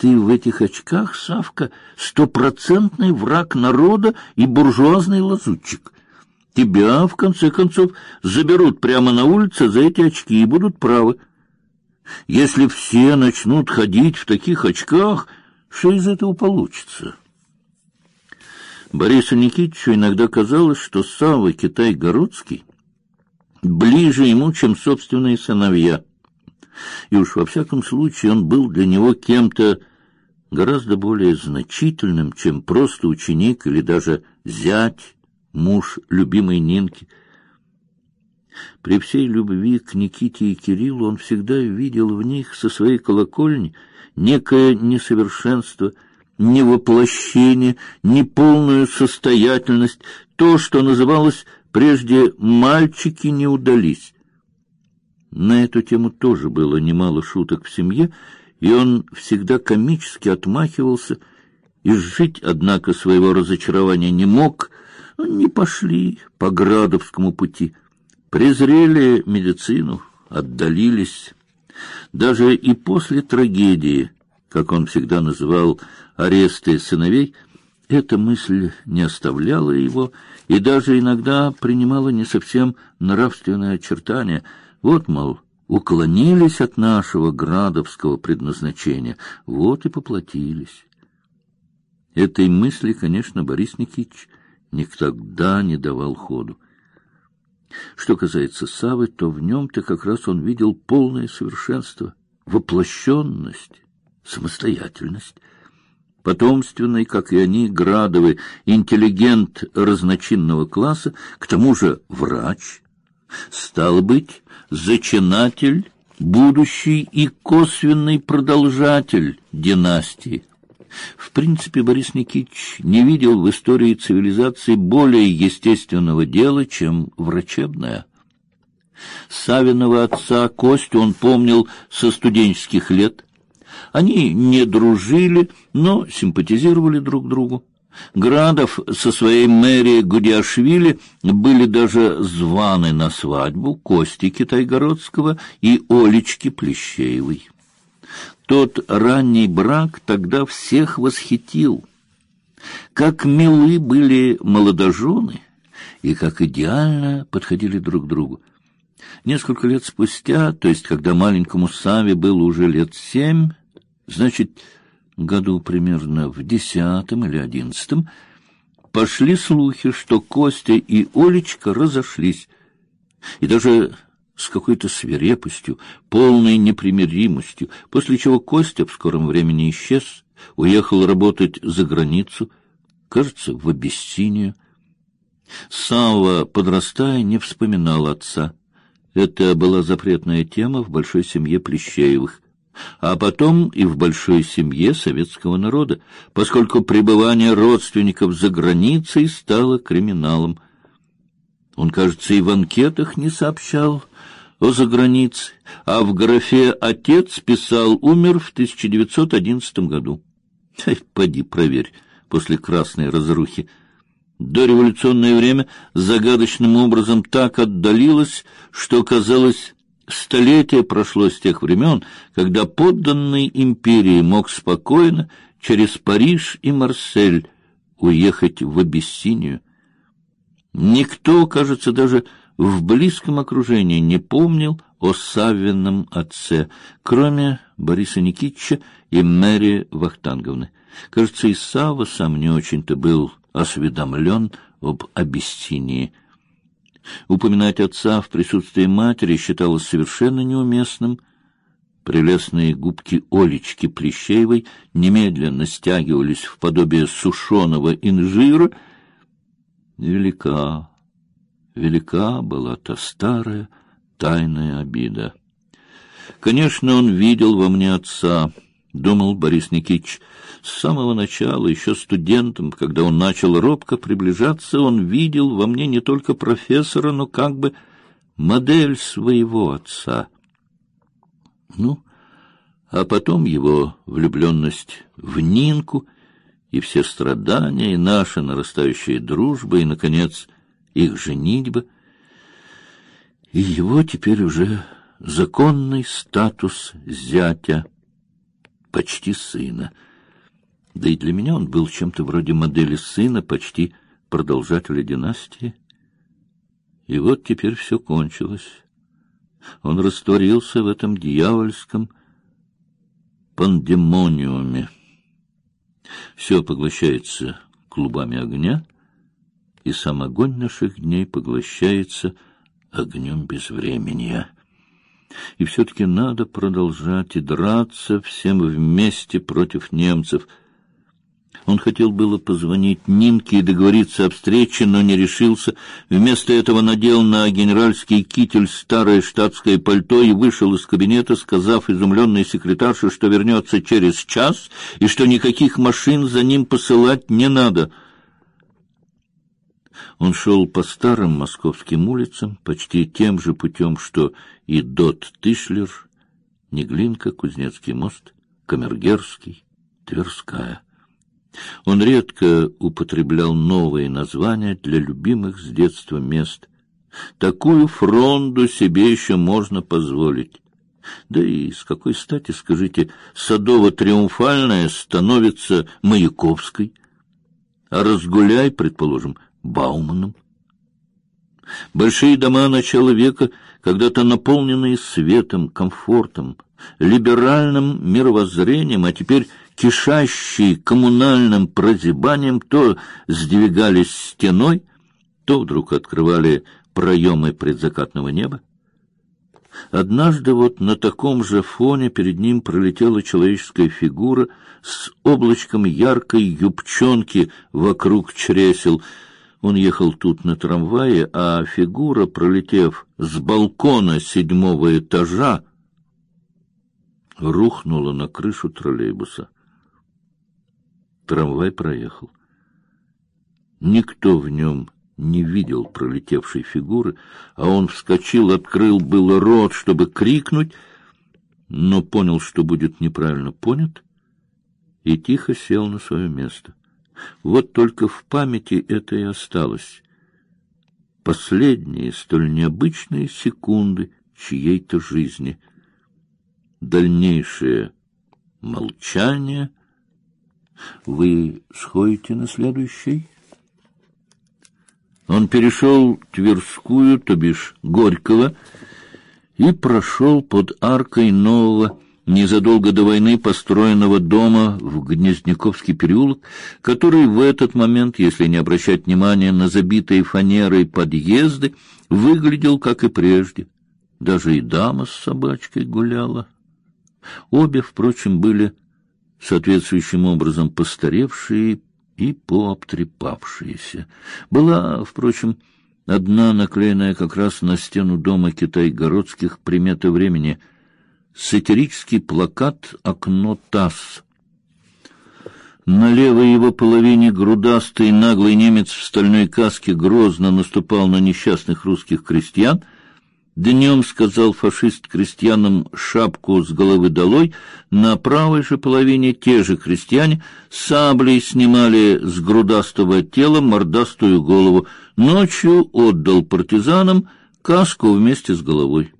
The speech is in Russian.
Ты в этих очках, Савка, стопроцентный враг народа и буржуазный лазутчик. Тебя, в конце концов, заберут прямо на улице за эти очки и будут правы. Если все начнут ходить в таких очках, что из этого получится? Борису Никитичу иногда казалось, что Савва Китай-Городский ближе ему, чем собственные сыновья. И уж во всяком случае он был для него кем-то гораздо более значительным, чем просто ученик или даже зять, муж любимой Нинки. При всей любви к Никите и Кириллу он всегда видел в них со своей колокольни некое несовершенство, невоплощение, неполную состоятельность, то, что называлось прежде «мальчики не удались». На эту тему тоже было немало шуток в семье, и он всегда комически отмахивался, и жить, однако, своего разочарования не мог, не пошли по Градовскому пути, презрели медицину, отдалились. Даже и после трагедии, как он всегда называл аресты сыновей, эта мысль не оставляла его и даже иногда принимала не совсем нравственные очертания. Вот, мол, уклонились от нашего градовского предназначения, вот и поплатились. Этой мысли, конечно, Борис Никитич никогда не давал ходу. Что касается Савы, то в нем-то как раз он видел полное совершенство, воплощенность, самостоятельность. Потомственный, как и они, Градовый, интеллигент разночинного класса, к тому же врач, стал быть, зачинатель, будущий и косвенный продолжатель династии. В принципе, Борис Никитич не видел в истории цивилизации более естественного дела, чем врачебное. Савиного отца Костю он помнил со студенческих лет. Они не дружили, но симпатизировали друг другу. Градов со своей мэрией Гудяшвили были даже званы на свадьбу Кости Китайгородского и Олечки Плещеевой. Тот ранний брак тогда всех восхитил. Как милы были молодожены и как идеально подходили друг другу. Несколько лет спустя, то есть когда маленькому Саве было уже лет семь, значит, году примерно в десятом или одиннадцатом, пошли слухи, что Костя и Олечка разошлись, и даже с какой-то свирепостью, полной непримиримостью, после чего Костя в скором времени исчез, уехал работать за границу, кажется, в Абиссинию. Савва, подрастая, не вспоминал отца. Это была запретная тема в большой семье Плещеевых а потом и в большой семье советского народа, поскольку пребывание родственников за границей стало криминалом. Он, кажется, и в анкетах не сообщал о загранице, а в графе «Отец» писал «Умер в 1911 году». Поди проверь, после красной разрухи. Дореволюционное время загадочным образом так отдалилось, что казалось Столетие прошло с тех времен, когда подданный империи мог спокойно через Париж и Марсель уехать в Абиссинию. Никто, кажется, даже в близком окружении не помнил о Саввином отце, кроме Бориса Никитича и Мэри Вахтанговны. Кажется, и Савва сам не очень-то был осведомлен об Абиссинии. Упоминать отца в присутствии матери считалось совершенно неуместным. Прелестные губки Олечки Плещеевой немедленно стягивались в подобие сушеного инжира. Велика, велика была та старая тайная обида. Конечно, он видел во мне отца, думал Борис Никитич, с самого начала, еще студентом, когда он начал робко приближаться, он видел во мне не только профессора, но как бы модель своего отца. Ну, а потом его влюбленность в Нинку и все страдания, и наша нарастающая дружба, и, наконец, их женитьба, и его теперь уже законный статус зятя — почти сына. Да и для меня он был чем-то вроде модели сына, почти продолжателя династии. И вот теперь все кончилось. Он растворился в этом дьявольском пандемониуме. Все поглощается клубами огня, и сам огонь наших дней поглощается огнем безвременья. И все-таки надо продолжать и драться всем вместе против немцев — он хотел было позвонить Нинке и договориться о встрече, но не решился. Вместо этого надел на генеральский китель старое штатское пальто и вышел из кабинета, сказав изумленной секретарше, что вернется через час и что никаких машин за ним посылать не надо. Он шел по старым московским улицам, почти тем же путем, что и Дот Тишлер, Неглинка, Кузнецкий мост, Камергерский, Тверская. Он редко употреблял новые названия для любимых с детства мест. Такую фронду себе еще можно позволить. Да и с какой стати, скажите, Садово-Триумфальная становится Маяковской, а Разгуляй, предположим, Бауманом. Большие дома начала века, когда-то наполненные светом, комфортом, либеральным мировоззрением, а теперь кишащие коммунальным прозябанием, то сдвигались стеной, то вдруг открывали проемы предзакатного неба. Однажды вот на таком же фоне перед ним пролетела человеческая фигура с облачком яркой юбчонки вокруг чресел. Он ехал тут на трамвае, а фигура, пролетев с балкона седьмого этажа, рухнула на крышу троллейбуса. Трамвай проехал. Никто в нем не видел пролетевшей фигуры, а он вскочил, открыл было рот, чтобы крикнуть, но понял, что будет неправильно понят, и тихо сел на свое место. Вот только в памяти это и осталось. Последние столь необычные секунды чьей-то жизни. Дальнейшее молчание — вы сходите на следующий? Он перешел Тверскую, то бишь Горького, и прошел под аркой нового, незадолго до войны построенного дома в Гнездниковский переулок, который в этот момент, если не обращать внимания на забитые фанерой подъезды, выглядел как и прежде. Даже и дама с собачкой гуляла. Обе, впрочем, были соответствующим образом постаревшие и пообтрепавшиеся. Была, впрочем, одна наклеенная как раз на стену дома Китай-городских приметы времени — сатирический плакат «Окно ТАСС». На левой его половине грудастый наглый немец в стальной каске грозно наступал на несчастных русских крестьян — Днем сказал фашист крестьянам шапку с головы долой, на правой же половине те же крестьяне саблей снимали с грудастого тела мордастую голову. Ночью отдал партизанам каску вместе с головой.